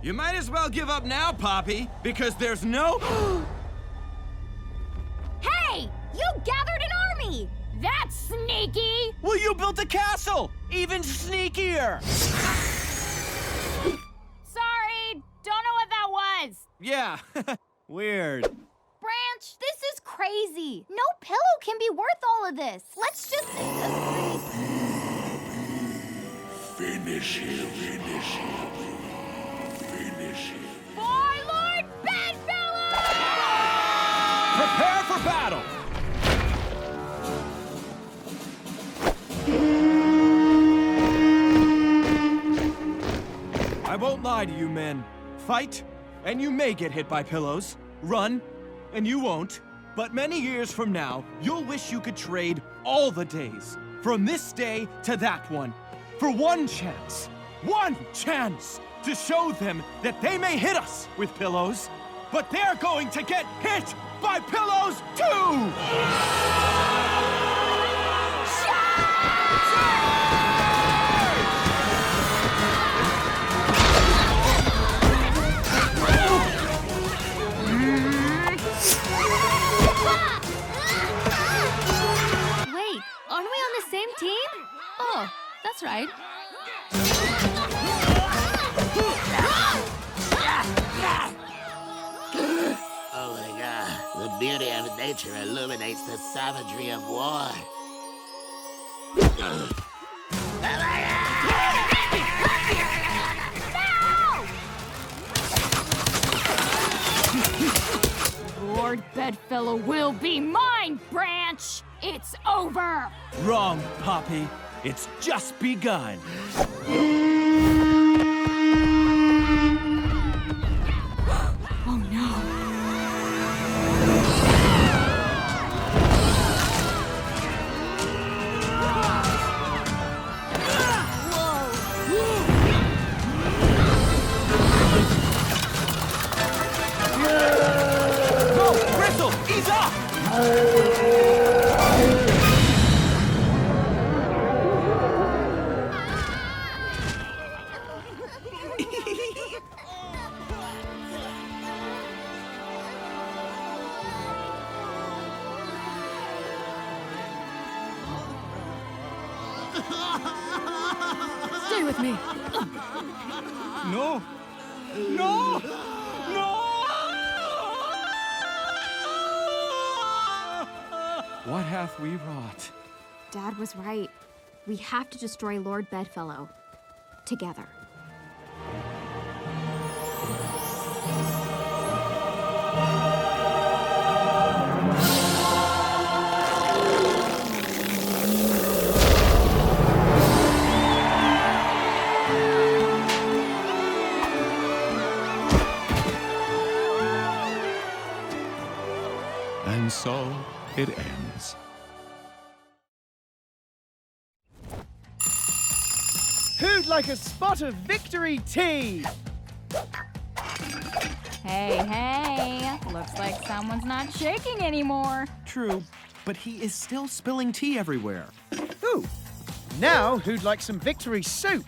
You might as well give up now, Poppy, because there's no. Hey! You gathered an army! That's sneaky! Well, you built a castle! Even sneakier! Sorry, don't know what that was. Yeah, weird. Branch, this is crazy. No pillow can be worth all of this. Let's just. Finish him. Finish him. Him. For Lord Bedfellow! Prepare for battle! I won't lie to you, men. Fight, and you may get hit by pillows. Run, and you won't. But many years from now, you'll wish you could trade all the days, from this day to that one, for one chance. One chance to show them that they may hit us with pillows, but they're going to get hit by pillows too! Wait, aren't we on the same team? Oh, that's right. Nature illuminates the savagery of war. Lord Bedfellow will be mine, Branch! It's over! Wrong, Poppy. It's just begun. Go, Bristle, ease up! Stay with me. No! No! No! What hath we wrought? Dad was right. We have to destroy Lord Bedfellow. Together. And so it ends. Who'd like a spot of victory tea? Hey, hey. Looks like someone's not shaking anymore. True, but he is still spilling tea everywhere. Ooh. Now, who'd like some victory soup?